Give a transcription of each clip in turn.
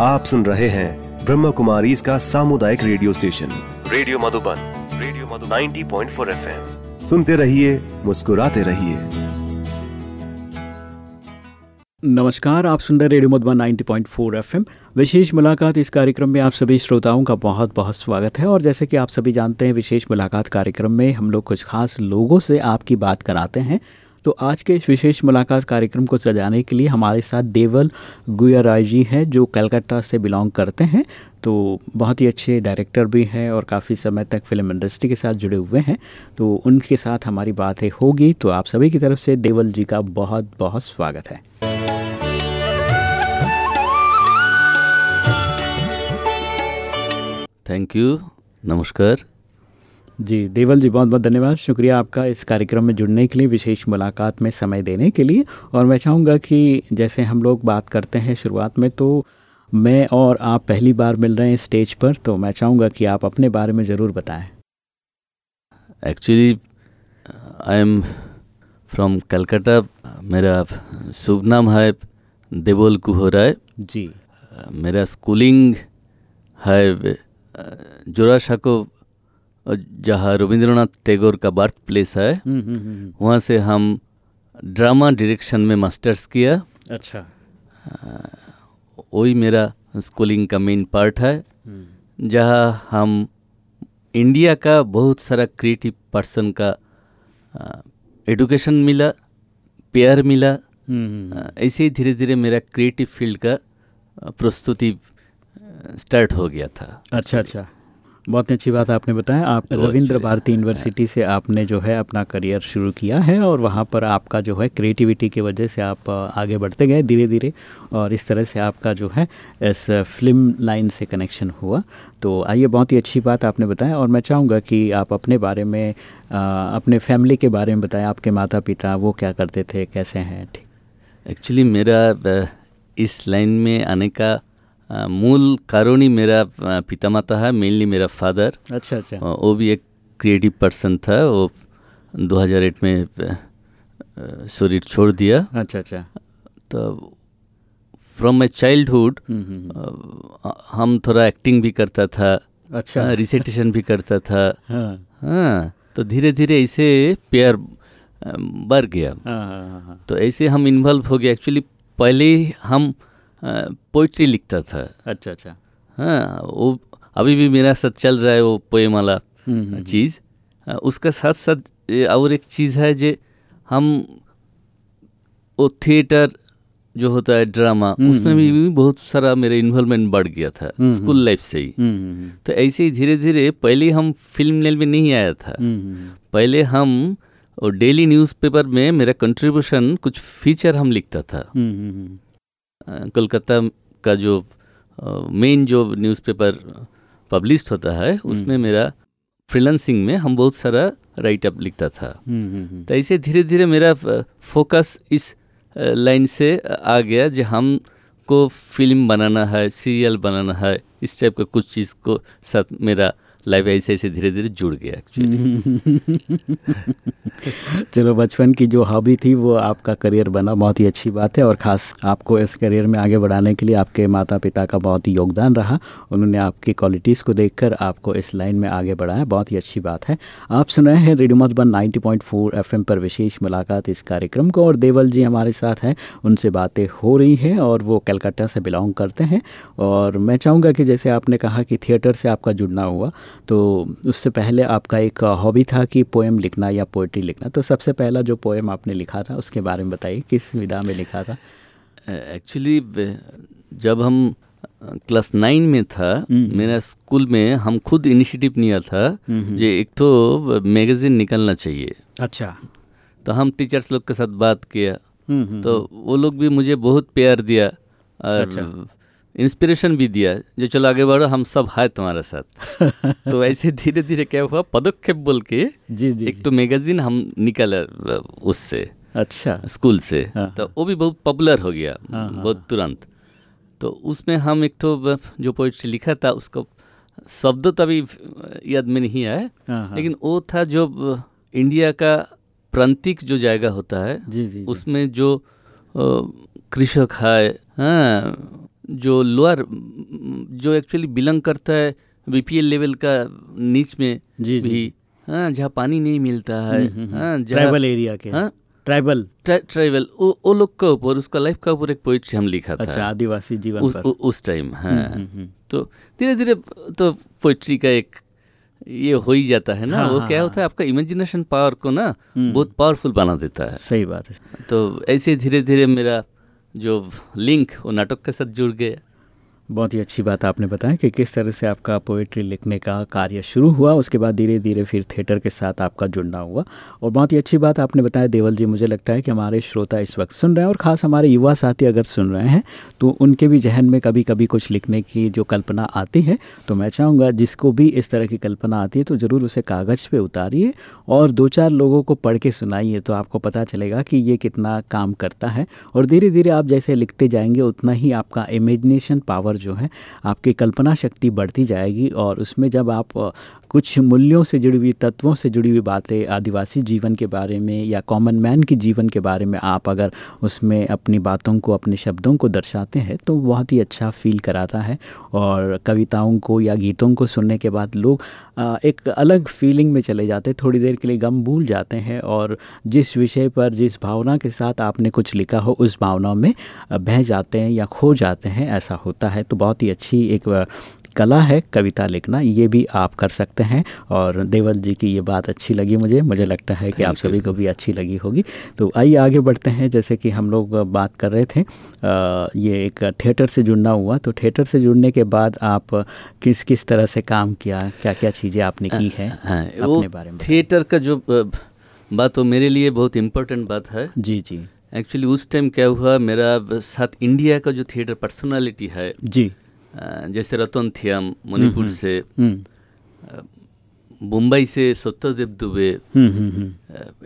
आप सुन रहे हैं ब्रह्म कुमारी इसका सामुदायिक radio station. Radio Madhuban radio Madhuban. 90.4 FM. सुनते रहिए मुस्कुराते रहिए। नमस्कार आप सुन रहे रेडियो मधुबन 90.4 एफएम। विशेष मुलाकात इस कार्यक्रम में आप सभी श्रोताओं का बहुत बहुत स्वागत है। और जैसे कि आप सभी जानते हैं विशेष मुलाकात कार्यक्रम में हम लोग कुछ खास लोगों से आपकी बात कराते हैं। तो आज के इस विशेष मुलाकात कार्यक्रम को सजाने के लिए हमारे साथ देवल गुया राय जी हैं, जो कलकत्ता से बिलोंग करते हैं। तो बहुत ही अच्छे डायरेक्टर भी हैं और काफ़ी समय तक फ़िल्म इंडस्ट्री के साथ जुड़े हुए हैं। तो उनके साथ हमारी बातें होगी। तो आप सभी की तरफ़ से देवल जी का बहुत बहुत स्वागत है। थैंक यू नमस्कार। जी देवल जी बहुत बहुत धन्यवाद। शुक्रिया आपका इस कार्यक्रम में जुड़ने के लिए विशेष मुलाकात में समय देने के लिए। और मैं चाहूँगा कि जैसे हम लोग बात करते हैं शुरुआत में तो मैं और आप पहली बार मिल रहे हैं स्टेज पर तो मैं चाहूँगा कि आप अपने बारे में ज़रूर बताएँ। Actually I am from Calcutta मेरा शुभ नाम है देवल कुहराय। जी। मेरा स्कूलिंग है जोरा जोराशाको जहाँ रविंद्रनाथ टैगोर का बर्थ प्लेस है हम्म, हम्म, हम्म, वहाँ से हम ड्रामा डायरेक्शन में मास्टर्स किया। अच्छा। वही मेरा स्कूलिंग का मेन पार्ट है। जहाँ हम इंडिया का बहुत सारा क्रिएटिव पर्सन का एडुकेशन मिला प्यार मिला। ऐसे ही धीरे धीरे मेरा क्रिएटिव फ़ील्ड का प्रस्तुति स्टार्ट हो गया था। अच्छा अच्छा। बहुत अच्छी बात आपने बताया। आप रविंद्र भारती यूनिवर्सिटी से आपने जो है अपना करियर शुरू किया है और वहाँ पर आपका जो है क्रिएटिविटी की वजह से आप आगे बढ़ते गए धीरे धीरे और इस तरह से आपका जो है इस फ़िल्म लाइन से कनेक्शन हुआ। तो आइए बहुत ही अच्छी बात आपने बताया और मैं चाहूँगा कि आप अपने बारे में अ, अपने फैमिली के बारे में बताएँ। आपके माता पिता वो क्या करते थे? कैसे हैं? ठीक। एक्चुअली मेरा इस लाइन में आने का मूल कारण ही मेरा अ, पिता माता है मेनली मेरा फादर। अच्छा अच्छा। वो भी एक क्रिएटिव पर्सन था वो 2008 में शरीर छोड़ दिया। अच्छा अच्छा। तो फ्रॉम माई चाइल्डहुड। हम थोड़ा एक्टिंग भी करता था अच्छा। रिसेटेशन भी करता था। हाँ। हाँ तो धीरे धीरे ऐसे प्यार बढ़ गया। हाँ हाँ हाँ, हाँ। तो ऐसे हम इन्वॉल्व हो गए। एक्चुअली पहले हम पोइट्री लिखता था। अच्छा अच्छा। हाँ वो अभी भी मेरा साथ चल रहा है वो पोएम वाला हम्म, हम्म, चीज़। उसका साथ साथ और एक चीज़ है जो हम वो थिएटर जो होता है ड्रामा हम्म, उसमें भी, भी बहुत सारा मेरा इन्वॉल्वमेंट बढ़ गया था हम्म, स्कूल लाइफ से ही। हम्म, हम्म, तो ऐसे ही धीरे धीरे पहले हम फ़िल्म लाइन में नहीं आया था। हम्म, हम्म, पहले हम और डेली न्यूज़पेपर में मेरा कंट्रीब्यूशन कुछ फीचर हम लिखता था। कोलकाता का जो मेन जो न्यूज़पेपर पब्लिश होता है उसमें मेरा फ्रीलांसिंग में हम बहुत सारा राइट अप लिखता था। हम्म, हम्म, हम्म, तो ऐसे धीरे धीरे मेरा फोकस इस लाइन से आ गया जो हमको फ़िल्म बनाना है सीरियल बनाना है इस टाइप का कुछ चीज़ को साथ मेरा लाइफ ऐसे ऐसे धीरे धीरे जुड़ गया एक्चुअली चलो, बचपन की जो हॉबी थी, वो आपका करियर बना, बहुत ही अच्छी बात है और ख़ास आपको इस करियर में आगे बढ़ाने के लिए आपके माता पिता का बहुत ही योगदान रहा। उन्होंने आपकी क्वालिटीज़ को देखकर आपको इस लाइन में आगे बढ़ाया, बहुत ही अच्छी बात है। आप सुन रहे हैं रेडियो मधुबन 90.4 एफएम पर विशेष मुलाकात इस कार्यक्रम को और देवल जी हमारे साथ हैं। उनसे बातें हो रही हैं और वो कलकत्ता से बिलोंग करते हैं। और मैं चाहूँगा कि जैसे आपने कहा कि थिएटर से आपका जुड़ना हुआ तो उससे पहले आपका एक हॉबी था कि पोएम लिखना या पोइट्री लिखना। तो सबसे पहला जो पोएम आपने लिखा था उसके बारे में बताइए किस विधा में लिखा था? एक्चुअली जब हम क्लास नाइन में था हम्म। मेरा स्कूल में हम खुद इनिशिएटिव लिया था हम्म। जो एक तो मैगजीन निकलना चाहिए। अच्छा। तो हम टीचर्स लोग के साथ बात किया। हम्म, हम्म, तो वो लोग भी मुझे बहुत प्यार दिया। और अच्छा। इंस्पिरेशन भी दिया जो चलो आगे बढ़ो हम सब है तुम्हारे साथ। तो ऐसे धीरे धीरे क्या हुआ पदक्षेप बोल के जी जी एक तो मैगजीन हम निकाले उससे। अच्छा। स्कूल से। हाँ, तो वो भी बहुत पॉपुलर हो गया हाँ, हाँ, बहुत तुरंत। तो उसमें हम एक तो जो पोइट्री लिखा था उसको शब्द तो अभी याद में नहीं आया। हाँ, हाँ, लेकिन वो था जो इंडिया का प्रांतिक जो जायगा होता है जी जी जी। उसमें जो कृषक है हाँ जो लोअर जो एक्चुअली बिलोंग करता है बीपीएल लेवल का नीच में जी, जी, भी हाँ जहाँ पानी नहीं मिलता है हम्म, हम्म, हाँ ट्राइबल एरिया के। हाँ? ट्राइबल ट्राइबल वो वो लोग का ऊपर उसका लाइफ का ऊपर एक पोइट्री हम लिखा अच्छा था आदिवासी जीवन उस, पर। उ, उस टाइम हाँ। हम्म, हम्म, तो धीरे धीरे तो पोइट्री का एक ये हो ही जाता है ना। हाँ, वो हाँ, क्या हाँ। होता है आपका इमेजिनेशन पावर को ना हम्म। बहुत पावरफुल बना देता है। सही बात है। तो ऐसे धीरे धीरे मेरा जो लिंक वो नाटक के साथ जुड़ गया। बहुत ही अच्छी बात आपने बताया कि किस तरह से आपका पोएट्री लिखने का कार्य शुरू हुआ, उसके बाद धीरे धीरे फिर थिएटर के साथ आपका जुड़ना हुआ। और बहुत ही अच्छी बात आपने बताया, देवल जी, मुझे लगता है कि हमारे श्रोता इस वक्त सुन रहे हैं और ख़ास हमारे युवा साथी अगर सुन रहे हैं तो उनके भी जहन में कभी कभी कुछ लिखने की जो कल्पना आती है तो मैं चाहूँगा जिसको भी इस तरह की कल्पना आती है तो ज़रूर उसे कागज़ पर उतारिए और दो चार लोगों को पढ़ के सुनाइए तो आपको पता चलेगा कि ये कितना काम करता है। और धीरे धीरे आप जैसे लिखते जाएँगे, उतना ही आपका इमेजिनेशन पावर जो है आपकी कल्पना शक्ति बढ़ती जाएगी और उसमें जब आप कुछ मूल्यों से जुड़ी हुई, तत्वों से जुड़ी हुई बातें आदिवासी जीवन के बारे में या कॉमन मैन के जीवन के बारे में आप अगर उसमें अपनी बातों को, अपने शब्दों को दर्शाते हैं तो बहुत ही अच्छा फील कराता है। और कविताओं को या गीतों को सुनने के बाद लोग एक अलग फीलिंग में चले जाते हैं, थोड़ी देर के लिए गम भूल जाते हैं। और जिस विषय पर, जिस भावना के साथ आपने कुछ लिखा हो, उस भावना में बह जाते हैं या खो जाते हैं, ऐसा होता है। तो बहुत ही अच्छी एक कला है कविता लिखना ये भी आप कर सकते हैं। और देवल जी की ये बात अच्छी लगी मुझे। मुझे लगता है कि आप सभी को भी अच्छी लगी होगी। तो आइए आगे बढ़ते हैं। जैसे कि हम लोग बात कर रहे थे ये एक थिएटर से जुड़ना हुआ। तो थिएटर से जुड़ने के बाद आप किस किस तरह से काम किया? क्या क्या चीज़ें आपने की हैं? हाँ अपने बारे में थिएटर का जो बात वो मेरे लिए बहुत इम्पोर्टेंट बात है। जी जी। एक्चुअली उस टाइम क्या हुआ मेरा साथ इंडिया का जो थिएटर पर्सनालिटी है जी। जैसे रतन थियम मणिपुर से। हम्म। मुंबई से सत्यदेव दुबे। हम्म हम्म, हम्म।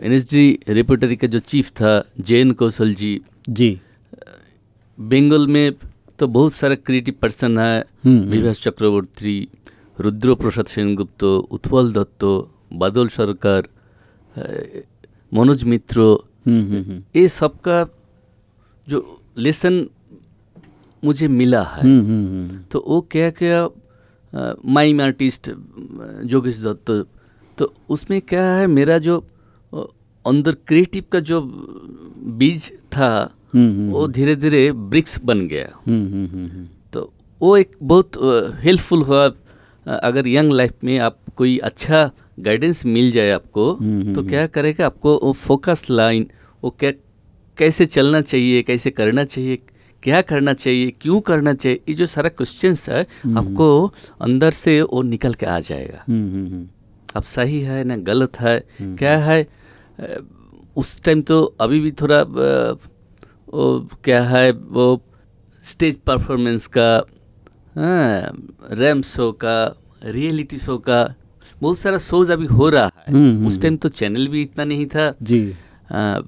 एन एस रेपोटरी का जो चीफ था जैन कौशल जी। जी। बंगाल में तो बहुत सारे क्रिएटिव पर्सन है। हम्म, हम्म। विभास चक्रवर्ती रुद्र प्रसाद सेनगुप्त उत्पल दत्त बादल सरकार मनोज मित्र। हम्म हम्म हम्म। ये सबका जो लेसन मुझे मिला है। हम्म, हम्म, हम्म, तो वो क्या क्या माइम आर्टिस्ट जोगेश दत्त तो उसमें क्या है मेरा जो अंदर क्रिएटिव का जो बीज था वो धीरे धीरे ब्रिक्स बन गया। तो वो एक बहुत हेल्पफुल हुआ। अगर यंग लाइफ में आप कोई अच्छा गाइडेंस मिल जाए आपको तो क्या करेगा आपको वो फोकस लाइन वो क्या कैसे चलना चाहिए कैसे करना चाहिए क्या करना चाहिए क्यों करना चाहिए ये जो सारा क्वेश्चंस है आपको अंदर से वो निकल के आ जाएगा। हम्म, हम्म, हम्म, अब सही है ना गलत है? क्या है? उस टाइम तो अभी भी थोड़ा वो क्या है वो स्टेज परफॉर्मेंस का रैम शो का रियलिटी शो का बहुत सारा शोज़ अभी हो रहा है। हम्म, हम्म, उस टाइम तो चैनल भी इतना नहीं था। जी। अ,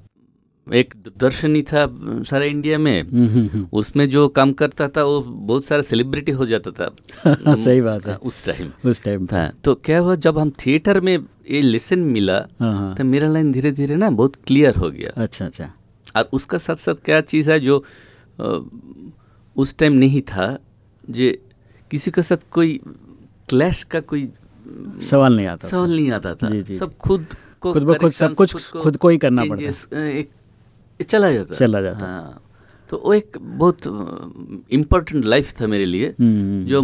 एक दूरदर्शन ही था सारा इंडिया में। हम्म, हम्म, हम्म, उसमें जो काम करता था वो बहुत सारा सेलिब्रिटी हो जाता था। सही बात है। उस टाइम उस टाइम हाँ तो क्या हुआ जब हम थिएटर में ये लेसन मिला हाँ हाँ। तो मेरा लाइन धीरे धीरे ना बहुत क्लियर हो गया। अच्छा अच्छा। और उसका साथ साथ क्या चीज़ है जो उस टाइम नहीं था जे किसी के साथ कोई क्लैश का कोई सवाल नहीं आता सवाल नहीं आता था। जी, जी, सब खुद को खुद ब खुद सब कुछ खुद को ही करना पड़ता। एक चला जाता चला जाता। हाँ। तो वो एक बहुत इम्पोर्टेंट लाइफ था मेरे लिए हम्म, जो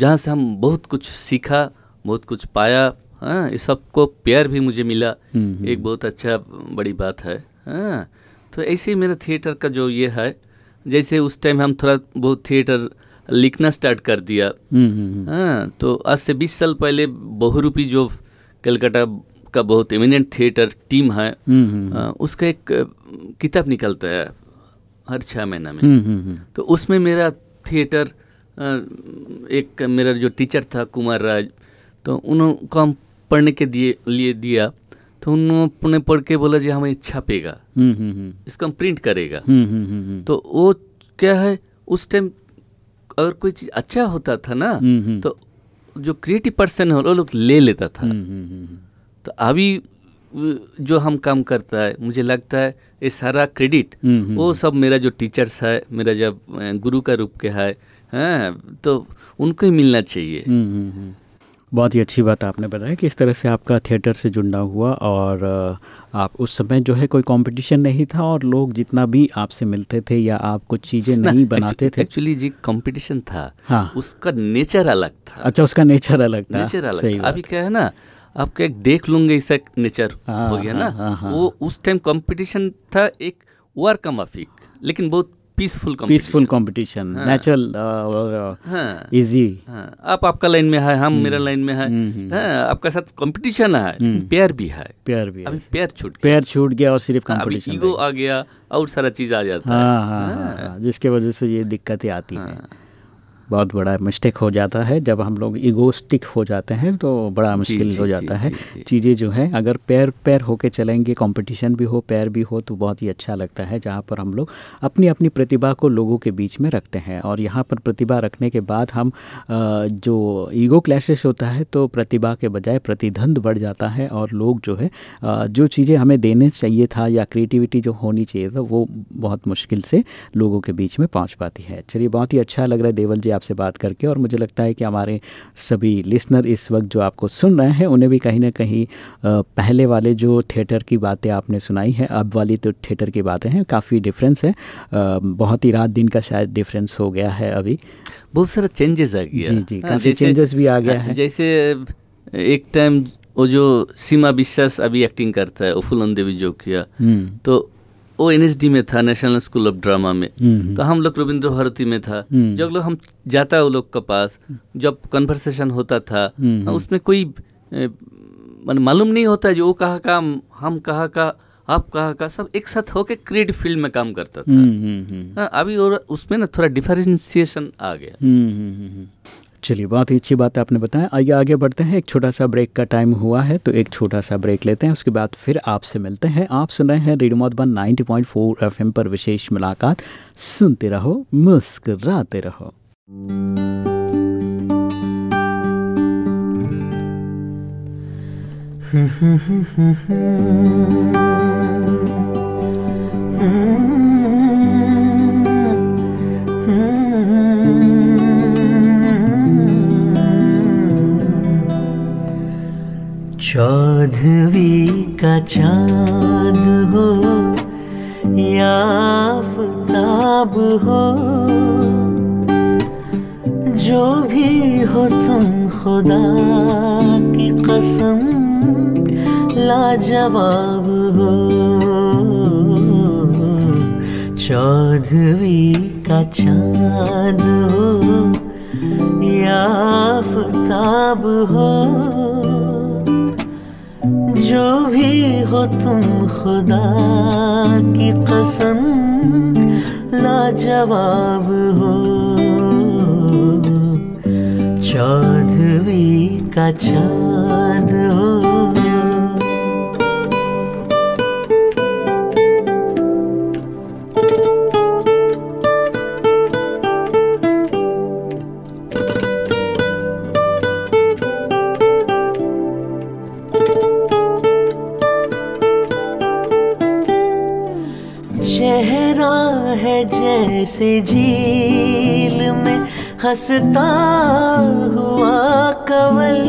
जहाँ से हम बहुत कुछ सीखा बहुत कुछ पाया हाँ इस सबको प्यार भी मुझे मिला। हम्म, एक बहुत अच्छा बड़ी बात है हाँ। तो ऐसे ही मेरा थिएटर का जो ये है जैसे उस टाइम हम थोड़ा बहुत थिएटर लिखना स्टार्ट कर दिया। हम्म, हम्म, हम्म, हाँ तो आज से 20 साल पहले बहुरूपी जो कलकत्ता का बहुत इमिनेंट थिएटर टीम है। हम्म, हम्म, आ, उसका एक किताब निकलता है हर छः महीना में। हम्म, हम्म, हम्म, तो उसमें मेरा थिएटर एक मेरा जो टीचर था कुमार राज तो उनको हम पढ़ने के दिए लिए दिया। तो उन्होंने पढ़ के बोला जी हमें छापेगा हम्म, हम्म, हम्म, इसको हम प्रिंट करेगा। हम्म, हम्म, हम्म, हम्म, तो वो क्या है उस टाइम अगर कोई चीज़ अच्छा होता था ना हम्म, हम्म, तो जो क्रिएटिव पर्सन है वो लोग ले लेता था। हम्म, हम्म, हम्म, तो अभी जो हम काम करता है मुझे लगता है ये सारा क्रेडिट हम्म, हम्म, वो सब मेरा जो टीचर्स है मेरा जब गुरु का रूप के है हैं, तो उनको ही मिलना चाहिए। हम्म, हम्म, हम्म। बहुत ही अच्छी बात आपने बताया कि इस तरह से आपका थिएटर से जुड़ना हुआ और आप उस समय जो है कोई कंपटीशन नहीं था और लोग जितना भी आपसे मिलते थे या आप कुछ चीज़ें नहीं बनाते थे। एक्चुअली जी कंपटीशन था। हाँ। उसका नेचर अलग था। अच्छा उसका नेचर अलग था। नेचर अलग। अभी क्या है ना आपका एक देख लूँगे इसका नेचर हाँ, हो गया ना। हाँ, हाँ। वो उस टाइम कंपटीशन था एक वार का माफिक लेकिन बहुत पीसफुल पीसफुल कंपटीशन। नेचुरल और इजी आप आपका लाइन में है हम मेरा लाइन में है। हम्म, हम्म। हाँ आपका साथ कंपटीशन है प्यार भी है। प्यार भी अभी प्यार छूट गया। पैर छूट गया और सिर्फ़ कंपटीशन ईगो आ गया और सारा चीज़ आ जाता हाँ, जिसके वजह से ये दिक्कतें आती हैं। बहुत बड़ा मिस्टेक हो जाता है। जब हम लोग ईगोस्टिक हो जाते हैं तो बड़ा मुश्किल हो जाता है। चीज़ें जो है अगर पैर पैर होके चलेंगे कंपटीशन भी हो पैर भी हो तो बहुत ही अच्छा लगता है जहाँ पर हम लोग अपनी अपनी प्रतिभा को लोगों के बीच में रखते हैं। और यहाँ पर प्रतिभा रखने के बाद हम जो ईगो क्लैशेस होता है तो प्रतिभा के बजाय प्रतिद्वंद बढ़ जाता है और लोग जो है जो चीज़ें हमें देने चाहिए था या क्रिएटिविटी जो होनी चाहिए था वो बहुत मुश्किल से लोगों के बीच में पहुँच पाती है। चलिए बहुत ही अच्छा लग रहा है देवल जी आपसे बात करके और मुझे लगता है कि हमारे सभी लिसनर इस वक्त जो आपको सुन रहे हैं उन्हें भी कहीं ना कहीं पहले वाले जो थिएटर की बातें आपने सुनाई है अब वाली तो थिएटर की बातें हैं काफ़ी डिफरेंस है। बहुत ही रात दिन का शायद डिफरेंस हो गया है अभी। बहुत सारा चेंजेस आ गया। जी, जी, हाँ, काफ़ी जैसे- changes भी आ गया हाँ, है। जैसे एक टाइम वो जो सीमा विश्वास अभी एक्टिंग करता है वो फुलन देवी जो किया हम्म, तो वो एन में था नेशनल स्कूल ऑफ़ ड्रामा में। तो हम लोग रविंद्र भारती में था। हम्म। जब लोग हम जाता वो लोग के पास। जब कन्वर्सेशन होता था हम्म, हाँ, उसमें कोई माने मालूम नहीं होता जो वो कहा का हम कहा का आप कहा का सब एक साथ होके क्रिएटिव फ़ील्ड में काम करता था। हाँ, अभी और उसमें ना थोड़ा डिफरेंशिएशन आ गया। हम्म, हम्म, हम्म, हम्म। चलिए बहुत ही अच्छी बात आपने बताया। आइए आगे बढ़ते हैं। एक छोटा सा ब्रेक का टाइम हुआ है तो एक छोटा सा ब्रेक लेते हैं। उसके बाद फिर आपसे मिलते हैं। आप सुन रहे हैं रेडियो मधुबन 90.4 एफएम पर विशेष मुलाकात। सुनते रहो मुस्कुराते रहो। चौदहवीं का चाँद हो या आफताब हो, जो भी हो तुम खुदा की कसम लाजवाब हो। चौदहवीं का चाँद हो या आफताब हो जो भी हो तुम खुदा की कसम लाजवाब हो। चौधवी का चाँद हो। जैसे झील में हंसता हुआ कवल।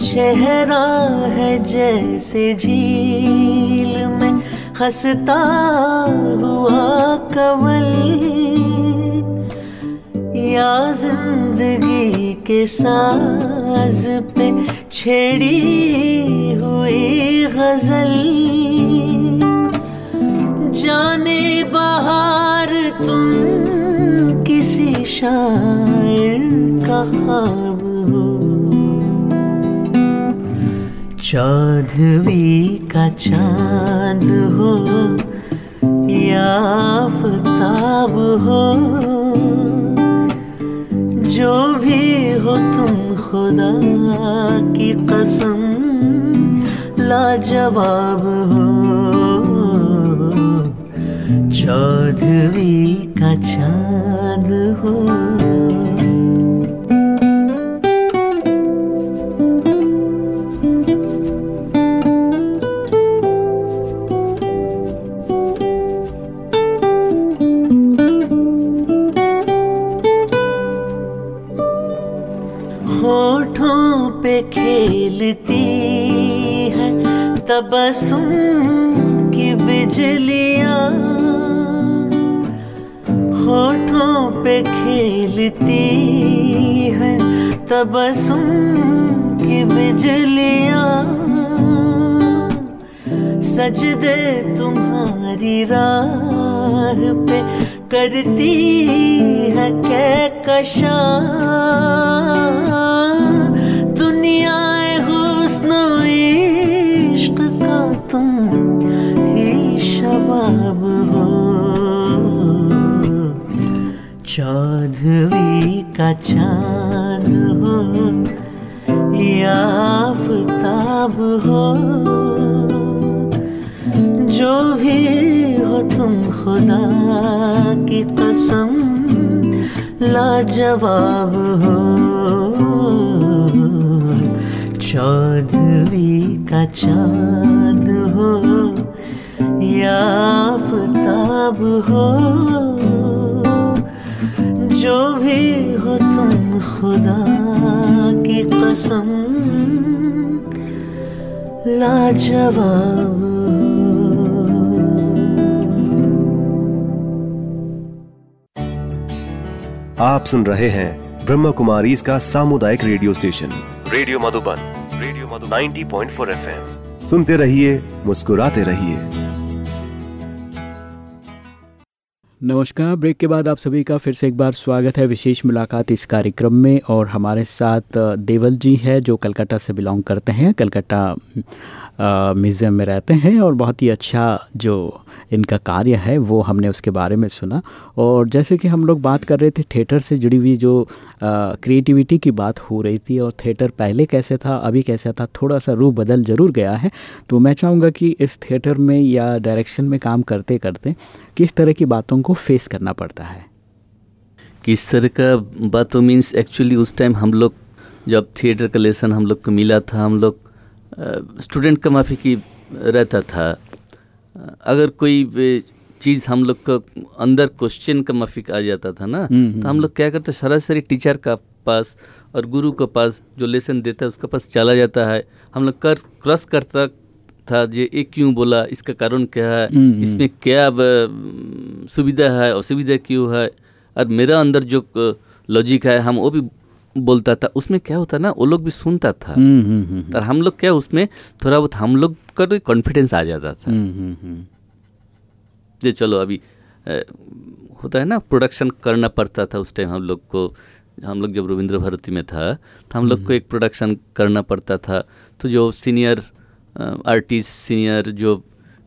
चेहरा है जैसे झील में हंसता हुआ कवल। या ज़िंदगी के साज पे छेड़ी हुई गज़ल। जाने बाहर तुम किसी शायर का ख्वाब हो। चौधवी का चाँद हो या आफताब हो, जो भी हो तुम खुदा की कसम, लाजवाब हो। चौधरी का चाँद हो। होठों पे खेलती है तबसुम की बिजलियाँ। होठों पे खेलती है तबसुम की बिजलियाँ। सजदे तुम्हारी राह पे करती है कशा। चौदवी का चाँद हो, या आफताब हो, जो भी हो तुम खुदा की कसम, लाजवाब हो। चौदवी का चाँद हो, या आफताब हो जो भी हो तुम खुदा की कसम, लाजवाब। आप सुन रहे हैं ब्रह्म कुमारी इसका सामुदायिक radio station, radio Madhuban radio Madhuban 90.4 FM. सुनते रहिए, मुस्कुराते रहिए। नमस्कार। ब्रेक के बाद आप सभी का फिर से एक बार स्वागत है विशेष मुलाकात इस कार्यक्रम में और हमारे साथ देवल जी है जो कलकत्ता से बिलोंग करते हैं। कलकत्ता म्यूज़ियम में रहते हैं और बहुत ही अच्छा जो इनका कार्य है, वो हमने उसके बारे में सुना। और जैसे कि हम लोग बात कर रहे थे, थिएटर से जुड़ी हुई जो क्रिएटिविटी की बात हो रही थी और थिएटर पहले कैसे था, अभी कैसा था थोड़ा सा रूप बदल ज़रूर गया है। तो मैं चाहूँगा कि इस थिएटर में या डायरेक्शन में काम करते करते किस तरह की बातों को फेस करना पड़ता है? किस तरह का बातों मीन्स एक्चुअली उस टाइम हम लोग जब थिएटर का लेसन हम लोग को मिला था, हम लोग स्टूडेंट का माफ़ी की रहता था। अगर कोई चीज़ हम लोग को अंदर क्वेश्चन का माफिक आ जाता था ना तो हम लोग क्या करते सरासरी टीचर का पास और गुरु के पास जो लेसन देता है उसके पास चला जाता है। हम लोग कर क्रॉस करता था जे ये क्यों बोला इसका कारण क्या है इसमें क्या सुविधा है असुविधा क्यों है? और मेरा अंदर जो लॉजिक है हम वो भी बोलता था उसमें क्या होता ना वो लोग भी सुनता था। तो हम लोग क्या उसमें थोड़ा बहुत हम लोग का तो कॉन्फिडेंस आ जाता था। जो चलो अभी होता है ना प्रोडक्शन करना पड़ता था उस टाइम हम लोग को। हम लोग जब रविंद्र भारती में था तो हम लोग को एक प्रोडक्शन करना पड़ता था। तो जो सीनियर आर्टिस्ट सीनियर जो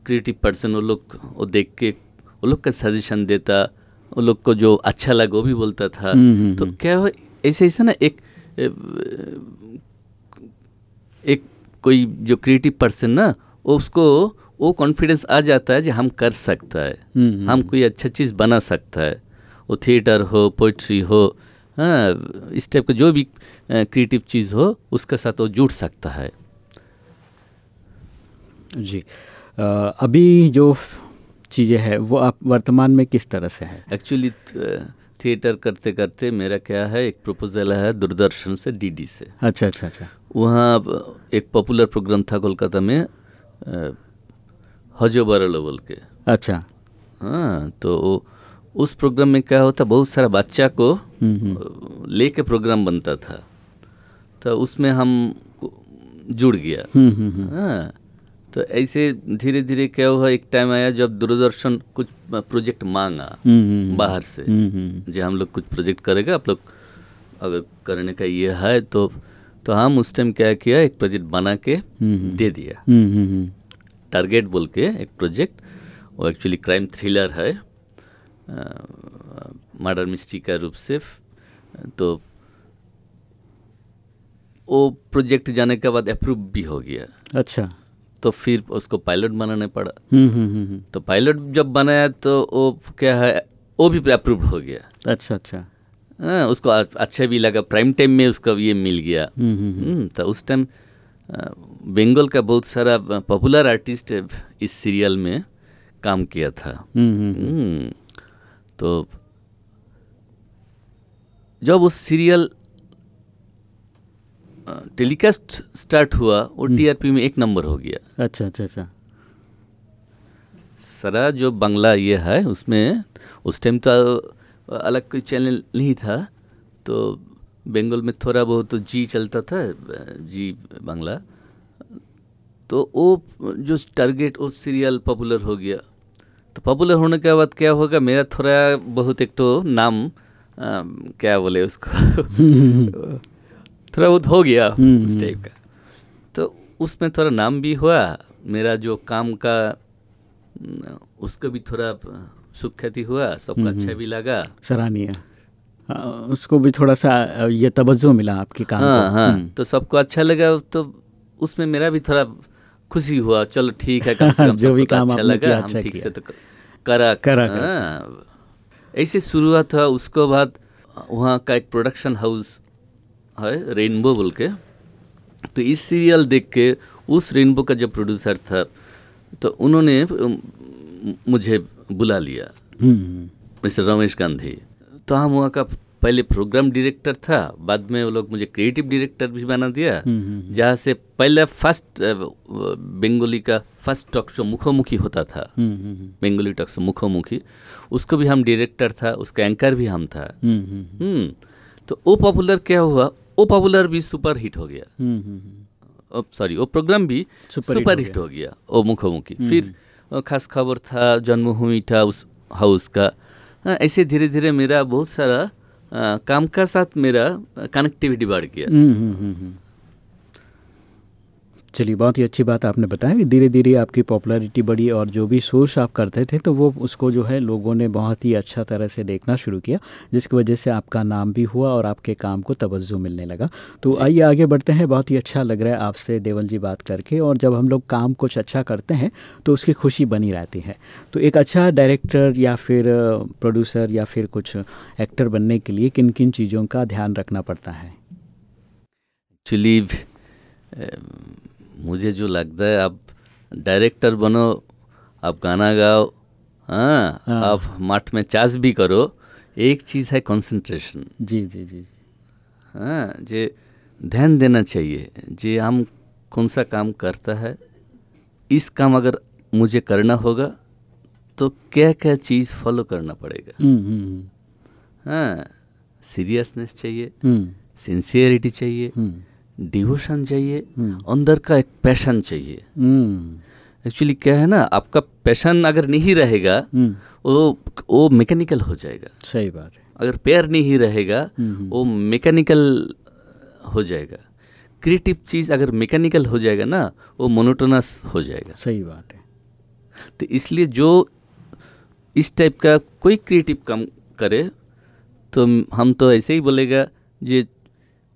क्रिएटिव पर्सन वो लोग वो देख के वो लोग का सजेशन देता वो लोग को जो अच्छा लगा वो भी बोलता था। तो क्या ऐसे ऐसे ना एक एक कोई जो क्रिएटिव पर्सन ना उसको वो कॉन्फिडेंस आ जाता है जो हम कर सकता है। हम्म, हम्म, हम। कोई अच्छा चीज़ बना सकता है। वो थिएटर हो पोइट्री हो हाँ इस टाइप का जो भी क्रिएटिव चीज़ हो उसके साथ वो जुड़ सकता है। जी। आ, अभी जो चीज़ें हैं वो आप वर्तमान में किस तरह से है? एक्चुअली थिएटर करते करते मेरा क्या है एक प्रपोजल है दूरदर्शन से डीडी से। अच्छा अच्छा अच्छा। वहाँ एक पॉपुलर प्रोग्राम था कोलकाता में हजो बरलो बोल के। अच्छा। हाँ तो उस प्रोग्राम में क्या होता बहुत सारा बच्चा को हम्म, हम्म। लेके प्रोग्राम बनता था। तो उसमें हम जुड़ गया। हम्म, हाँ तो ऐसे धीरे धीरे क्या हुआ एक टाइम आया जब दूरदर्शन कुछ प्रोजेक्ट मांगा बाहर से। जो हम लोग कुछ प्रोजेक्ट करेगा आप लोग अगर करने का ये है तो तो हम उस टाइम क्या किया एक प्रोजेक्ट बना के दे दिया। टारगेट बोल के एक प्रोजेक्ट वो एक्चुअली क्राइम थ्रिलर है। मर्डर मिस्ट्री का रूप से। तो वो प्रोजेक्ट जाने के बाद अप्रूव भी हो गया। अच्छा। तो फिर उसको पायलट बनाने पड़ा। हम्म, हम्म, हम्म, तो पायलट जब बनाया तो वो क्या है वो भी अप्रूव हो गया। अच्छा अच्छा। आ, हाँ, उसको अच्छा भी लगा। प्राइम टाइम में उसका ये मिल गया। तो उस टाइम बंगाल का बहुत सारा पॉपुलर आर्टिस्ट इस सीरियल में काम किया था। तो जब उस सीरियल टेलीकास्ट स्टार्ट हुआ वो टीआरपी में एक नंबर हो गया। अच्छा अच्छा अच्छा। सारा जो बंगला ये है उसमें उस टाइम तो अलग कोई चैनल नहीं था तो बंगाल में थोड़ा बहुत तो जी चलता था जी बांग्ला। तो वो जो टारगेट वो सीरियल पॉपुलर हो गया। तो पॉपुलर होने के बाद क्या होगा मेरा थोड़ा बहुत एक तो नाम आ, क्या बोले उसको? थोड़ा बहुत हो गया हम्म, उस हम्म। टाइप का तो उसमें थोड़ा नाम भी हुआ मेरा जो काम का उसका भी थोड़ा सुख्याति हुआ सबको हम्म, अच्छा भी लगा सराहनीय हाँ, उसको भी थोड़ा सा ये तवज्जो मिला आपके काम हाँ को हाँ हम्म। तो सबको अच्छा लगा तो उसमें मेरा भी थोड़ा खुशी हुआ चलो ठीक है कम से कम जो भी तो काम अच्छा लगा किया, हम अच्छा ठीक से तो करा करा, करा। हाँ। ऐसे शुरुआत हुआ उसको बाद वहाँ का एक प्रोडक्शन हाउस है रेनबो बोल के तो इस सीरियल देख के उस रेनबो का जो प्रोड्यूसर था तो उन्होंने मुझे बुला लिया। हम्म, मिस्टर रमेश गांधी। तो हम वहाँ का पहले प्रोग्राम डायरेक्टर था बाद में वो लोग मुझे क्रिएटिव डायरेक्टर भी बना दिया। हम्म, हम्म, जहाँ से पहला फ़र्स्ट बंगाली का फ़र्स्ट टॉक शो मुखोमुखी होता था। हम्म, हम्म, बंगाली टॉक शो मुखोमुखी। उसको भी हम डायरेक्टर था उसका एंकर भी हम था। हम्म, हम्म, हम्म। तो वो पॉपुलर क्या हुआ? वो पॉपुलर भी सुपर हिट हो गया। हम्म, हम्म, सॉरी वो प्रोग्राम भी सुपर हिट हो गया। वो मुखोमुखी। फिर खास खबर था जन्मभूमि था उस हाउस का। ऐसे धीरे धीरे मेरा बहुत सारा काम का साथ मेरा कनेक्टिविटी बढ़ गया हम्म, हम्म, हम्म, हम्म। चलिए बहुत ही अच्छी बात आपने बताया कि धीरे धीरे आपकी पॉपुलैरिटी बढ़ी और जो भी सोर्स आप करते थे तो वो उसको जो है लोगों ने बहुत ही अच्छा तरह से देखना शुरू किया जिसकी वजह से आपका नाम भी हुआ और आपके काम को तवज्जो मिलने लगा। तो आइए आगे बढ़ते हैं। बहुत ही अच्छा लग रहा है आपसे देवल जी बात करके और जब हम लोग काम कुछ अच्छा करते हैं तो उसकी खुशी बनी रहती है। तो एक अच्छा डायरेक्टर या फिर प्रोड्यूसर या फिर कुछ एक्टर बनने के लिए किन किन चीज़ों का ध्यान रखना पड़ता है? एक्चुअली मुझे जो लगता है आप डायरेक्टर बनो आप गाना गाओ हाँ हाँ। आप मठ में चास भी करो एक चीज़ है कंसंट्रेशन जी जी जी हाँ जे ध्यान देना चाहिए जे हम कौन सा काम करता है इस काम अगर मुझे करना होगा तो क्या क्या चीज़ फॉलो करना पड़ेगा। हम्म, हम्म, हाँ सीरियसनेस चाहिए हम्म, सिंसियरिटी चाहिए हम्म, डिवोशन चाहिए हम्म, अंदर का एक पैशन चाहिए। हम्म, एक्चुअली क्या है ना आपका पैशन अगर नहीं रहेगा हम्म, वो वो मैकेनिकल हो जाएगा। सही बात है। अगर पैर नहीं रहेगा वो मैकेनिकल हो जाएगा। क्रिएटिव चीज़ अगर मैकेनिकल हो जाएगा ना वो मोनोटोनस हो जाएगा। सही बात है। तो इसलिए जो इस टाइप का कोई क्रिएटिव काम करे तो हम तो ऐसे ही बोलेगा जे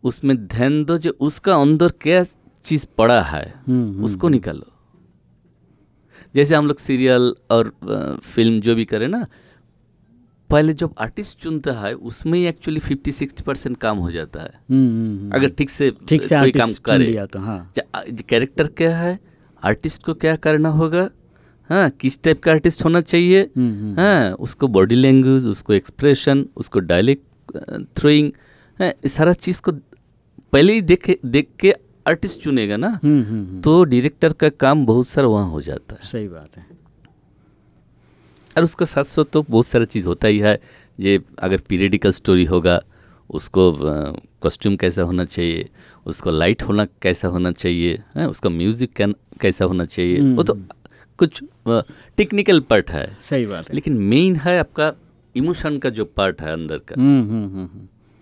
उसमें ध्यान दो जो उसका अंदर क्या चीज़ पड़ा है हम्म, हम्म, उसको निकालो। जैसे हम लोग सीरियल और फ़िल्म जो भी करें ना पहले जब आर्टिस्ट चुनता है उसमें ही एक्चुअली फिफ्टी सिक्सटी परसेंट काम हो जाता है। हम्म, हम्म, हम्म। अगर ठीक से ठीक से कोई काम करे। लिया तो हाँ। कैरेक्टर क्या है? आर्टिस्ट को क्या करना होगा? हाँ किस टाइप का आर्टिस्ट होना चाहिए? हम्म, हम्म, हाँ उसको बॉडी लैंग्वेज उसको एक्सप्रेशन उसको डायलेक्ट थ्रोइंग हाँ सारा चीज़ को पहले ही देखे देख के आर्टिस्ट चुनेगा ना हम्म, हम्म, हम्म, तो डायरेक्टर का काम बहुत सारा वहाँ हो जाता है। सही बात है। और उसका साथ साथ तो बहुत सारा चीज़ होता ही है। ये अगर पीरियडिकल स्टोरी होगा उसको कॉस्ट्यूम कैसा होना चाहिए उसको लाइट होना कैसा होना चाहिए है उसका म्यूज़िक कैसा होना चाहिए वो तो कुछ टेक्निकल पार्ट है। सही बात है। लेकिन मेन है आपका इमोशन का जो पार्ट है अंदर का।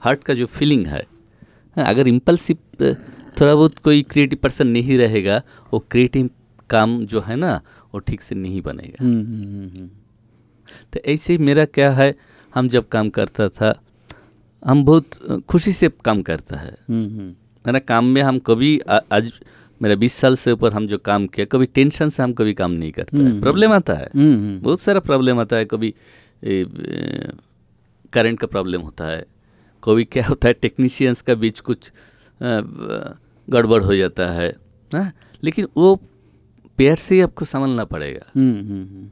हार्ट का जो फीलिंग हाँ, अगर इम्पल्सिव थोड़ा बहुत कोई क्रिएटिव पर्सन नहीं रहेगा वो क्रिएटिव काम जो है ना वो ठीक से नहीं बनेगा। हम्म, हम्म, हम्म, तो ऐसे ही मेरा क्या है हम जब काम करता था हम बहुत खुशी से काम करता है। मेरा काम में हम कभी आ- आज मेरा बीस साल से ऊपर हम जो काम किया कभी टेंशन से हम कभी काम नहीं करते हैं। प्रॉब्लम आता है। बहुत सारा प्रॉब्लम आता है कभी करंट का प्रॉब्लम होता है। कभी क्या होता है टेक्नीशियंस का बीच कुछ गड़बड़ हो जाता है ना लेकिन वो पेड़ से ही आपको संभलना पड़ेगा। हम्म, हम्म, हम्म,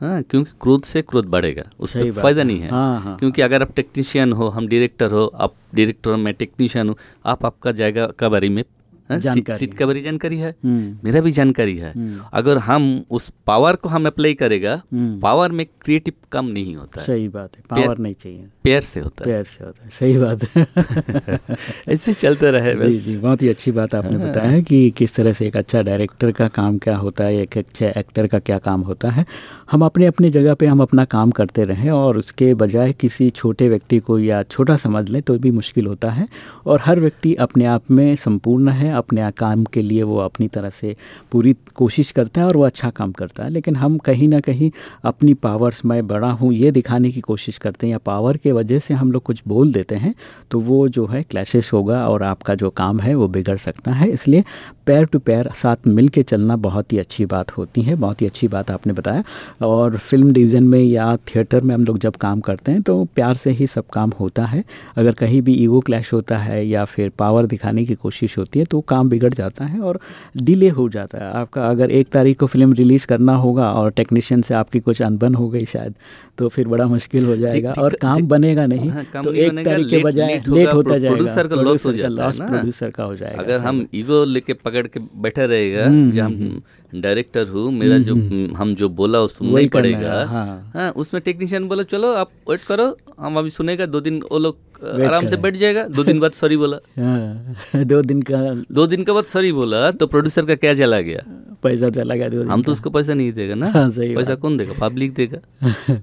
हाँ क्योंकि क्रोध से क्रोध बढ़ेगा उसमें फ़ायदा नहीं है। हाँ, हाँ, क्योंकि अगर आप टेक्नीशियन हो हम डायरेक्टर हो आप डायरेक्टर हो मैं टेक्नीशियन हूँ आप आपका जायगा का बारे में हाँ, सीट का भी जानकारी है हम्म, मेरा भी जानकारी है। हम्म। अगर हम उस पावर को हम अप्लाई करेगा हम्म। पावर में क्रिएटिव काम नहीं होता है। सही बात है पावर नहीं चाहिए। पेयर से होता है। प्यार से होता है सही बात है। ऐसे चलते रहे बस। जी जी बहुत ही अच्छी बात आपने बताया है कि किस तरह से एक अच्छा डायरेक्टर का काम क्या होता है एक अच्छा एक्टर का क्या काम होता है। हम अपने अपने जगह पे हम अपना काम करते रहें और उसके बजाय किसी छोटे व्यक्ति को या छोटा समझ लें तो भी मुश्किल होता है और हर व्यक्ति अपने आप में संपूर्ण है अपने काम के लिए वो अपनी तरह से पूरी कोशिश करता है और वो अच्छा काम करता है। लेकिन हम कहीं ना कहीं अपनी पावर्स मैं बड़ा हूँ, ये दिखाने की कोशिश करते हैं या पावर के वजह से हम लोग कुछ बोल देते हैं तो वो जो है क्लैशेस होगा और आपका जो काम है वो बिगड़ सकता है। इसलिए पैर टू पैर साथ मिल के चलना बहुत ही अच्छी बात होती है, बहुत ही अच्छी बात आपने बताया। और फ़िल्म डिवीज़न में या थिएटर में हम लोग जब काम करते हैं तो प्यार से ही सब काम होता है। अगर कहीं भी ईगो क्लैश होता है या फिर पावर दिखाने की कोशिश होती है तो काम बिगड़ जाता है और डिले हो जाता है। आपका अगर एक तारीख को फ़िल्म रिलीज़ करना होगा और टेक्नीशियन से आपकी कुछ अनबन हो गई शायद तो फिर बड़ा मुश्किल हो जाएगा दिक- और काम दिक- बनेगा नहीं हाँ, तो एक तारीख के बजाय लेट होता जाएगा। प्रोड्यूसर का लॉस हो प्रोड्यूसर का लॉस प्रोड्यूसर का हो जाएगा अगर हम ईगो लेके पकड़ के बैठे रहेगा हम्म, हम डायरेक्टर हूँ मेरा जो हम जो बोला वो सुनना ही पड़ेगा। हाँ। हाँ उसमें टेक्नीशियन बोला चलो आप वेट करो हम अभी सुनेगा दो दिन वो लोग आराम से बैठ जाएगा। दो दिन बाद सॉरी बोला। हाँ, दो दिन का दो दिन के बाद सॉरी बोला तो प्रोड्यूसर का क्या चला गया? पैसा चला गया दो दिन हम तो उसको पैसा नहीं देगा ना। हाँ, सही पैसा कौन देगा? पब्लिक देगा।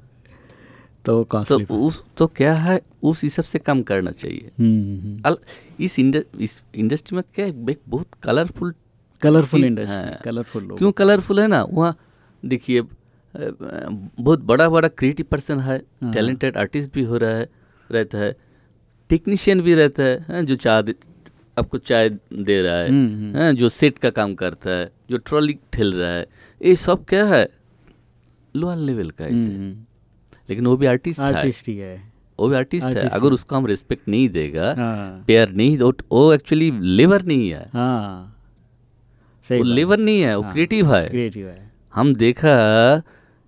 तो तो उस तो क्या है उस हिसाब से काम करना चाहिए। इंड- इस इंडस्ट्री में क्या एक बहुत कलरफुल कलरफुल इंडस्ट्री हाँ। कलरफुल क्यों कलरफुल है ना? वहाँ देखिए बहुत बड़ा बड़ा क्रिएटिव पर्सन है हाँ। टैलेंटेड आर्टिस्ट भी हो रहा है रहता है। टेक्नीशियन भी रहता है हाँ, जो चाय आपको चाय दे रहा है हम्म, हम्म। हाँ, जो सेट का काम करता है जो ट्रॉली ठेल रहा है ये सब क्या है? लोअर लेवल का ऐसे लेकिन वो भी आर्टिस्ट है। आर्टिस्ट ही है। वो भी आर्टिस्ट आर्टिस्ट है अगर उसको हम रिस्पेक्ट नहीं देगा हाँ। पेयर नहीं वो वो एक्चुअली लेबर नहीं है। हाँ। वो लेबर नहीं है वो हाँ, क्रिएटिव है। क्रिएटिव है। हम देखा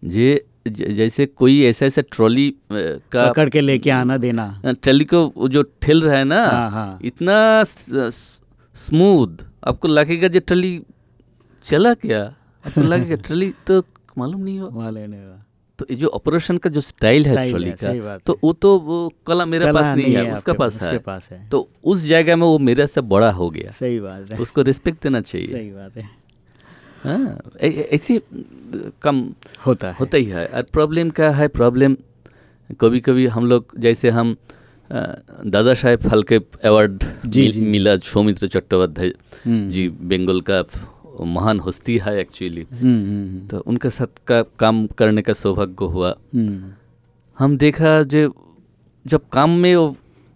जे जैसे कोई ऐसा ऐसा ट्रॉली का पकड़ के लेके आना देना। ट्रॉली को जो ठेल रहा है ना हाँ, हाँ। इतना स्मूथ आपको लगेगा जो ट्रॉली चला क्या? आपको लगेगा ट्रॉली तो मालूम नहीं हो। मालूम नहीं का तो ये जो ऑपरेशन का जो स्टाइल है ट्रॉली का तो वो तो वो कला मेरे कला पास नहीं है उसका पास है। पास है। तो उस जगह में वो मेरे से बड़ा हो गया। सही बात है। उसको रिस्पेक्ट देना चाहिए। सही बात है। हाँ ऐसे कम होता है। होता ही है। और प्रॉब्लम क्या है? प्रॉब्लम कभी कभी हम लोग जैसे हम दादा साहेब फाल्के अवार्ड। मिला सौमित्र चट्टोपाध्याय हम्म। जी बंगाल का महान हस्ती है एक्चुअली हम्म, हम्म, तो उनके साथ का काम करने का सौभाग्य हुआ। हम्म, हम देखा जो जब काम में वो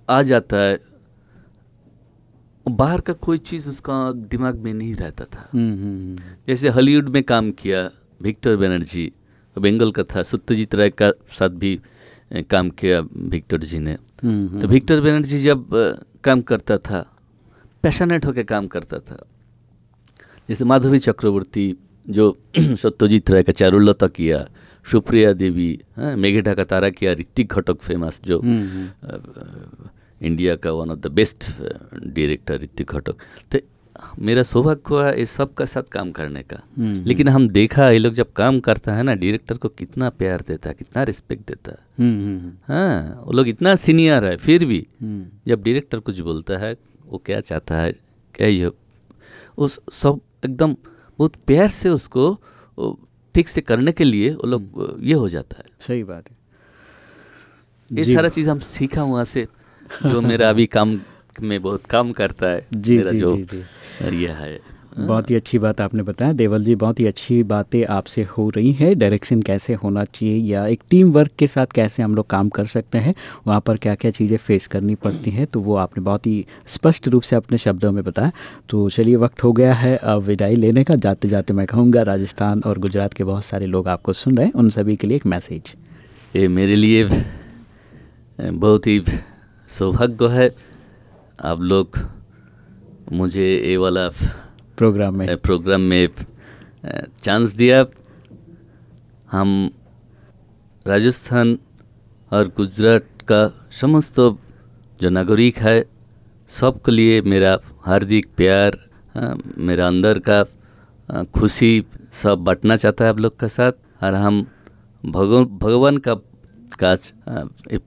आ जाता है बाहर का कोई चीज़ उसका दिमाग में नहीं रहता था। हम्म, हम्म, जैसे हॉलीवुड में काम किया विक्टर बनर्जी बंगाल का था सत्यजीत राय का साथ भी काम किया विक्टर जी ने। हम्म, तो विक्टर बनर्जी जब काम करता था पैशनेट होकर काम करता था जैसे माधवी चक्रवर्ती जो सत्यजीत राय का चारुलता किया सुप्रिया देवी हाँ मेघेटा का तारा किया ऋतिक घटक फ़ेमस जो हम्म, हम्म, इंडिया का one of the best director Ritwik Ghatak. तो मेरा सौभाग्य हुआ इस सब का साथ काम करने का। हम्म, लेकिन हम देखा ये लोग जब काम करता है ना डायरेक्टर को कितना प्यार देता है कितना रिस्पेक्ट देता। है हाँ वो लोग इतना सीनियर है फिर भी जब डायरेक्टर कुछ बोलता है वो क्या चाहता है क्या ये उस सब एकदम बहुत प्यार से उसको ठीक से करने के लिए वो लोग ये हो जाता है। सही बात है। ये सारा चीज़ हम सीखा वहाँ से जो मेरा अभी काम में बहुत काम करता है जी, मेरा जी, जो जी, जी। ये है। बहुत ही अच्छी बात आपने बताया। देवल जी, बहुत ही अच्छी बातें आपसे हो रही हैं। डायरेक्शन कैसे होना चाहिए या एक टीम वर्क के साथ कैसे हम लोग काम कर सकते हैं, वहाँ पर क्या क्या चीज़ें फेस करनी पड़ती हैं तो वो आपने बहुत ही स्पष्ट रूप से अपने शब्दों में बताया। तो चलिए, वक्त हो गया है अब विदाई लेने का। जाते जाते मैं कहूँगा, राजस्थान और गुजरात के बहुत सारे लोग आपको सुन रहे हैं। उन सभी के लिए एक मैसेज ये मेरे लिए बहुत ही सौभाग्य है। आप लोग मुझे ये वाला प्रोग्राम में? प्रोग्राम में चांस दिया। हम राजस्थान और गुजरात का समस्त जो नागरिक है, सबके लिए मेरा हार्दिक प्यार मेरा अंदर का खुशी सब बांटना चाहता है आप लोग के साथ। और हम भगवान भगवान का काज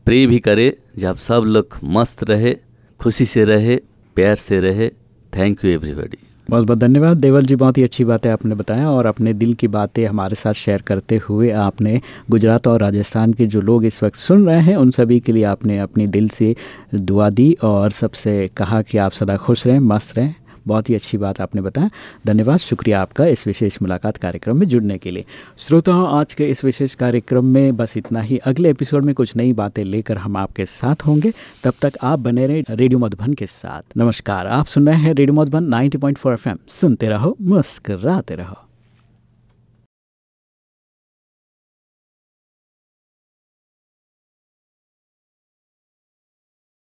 प्रे भी करे, जब सब लोग मस्त रहे, खुशी से रहे, प्यार से रहे। थैंक यू एवरीबॉडी बहुत बहुत धन्यवाद। देवल जी, बहुत ही अच्छी बातें आपने बताया और अपने दिल की बातें हमारे साथ शेयर करते हुए आपने गुजरात और राजस्थान के जो लोग इस वक्त सुन रहे हैं, उन सभी के लिए आपने अपनी दिल से दुआ दी और सबसे कहा कि आप सदा खुश रहें, मस्त रहें। बहुत ही अच्छी बात आपने बताया। धन्यवाद। शुक्रिया आपका इस विशेष मुलाकात कार्यक्रम में जुड़ने के लिए। श्रोताओं, आज के इस विशेष कार्यक्रम में बस इतना ही। अगले एपिसोड में कुछ नई बातें लेकर हम आपके साथ होंगे। तब तक आप बने रहे रेडियो मधुबन के साथ। नमस्कार। आप सुन रहे हैं रेडियो मधुबन 90.4 एफएम। सुनते रहो, मुस्कराते रहो।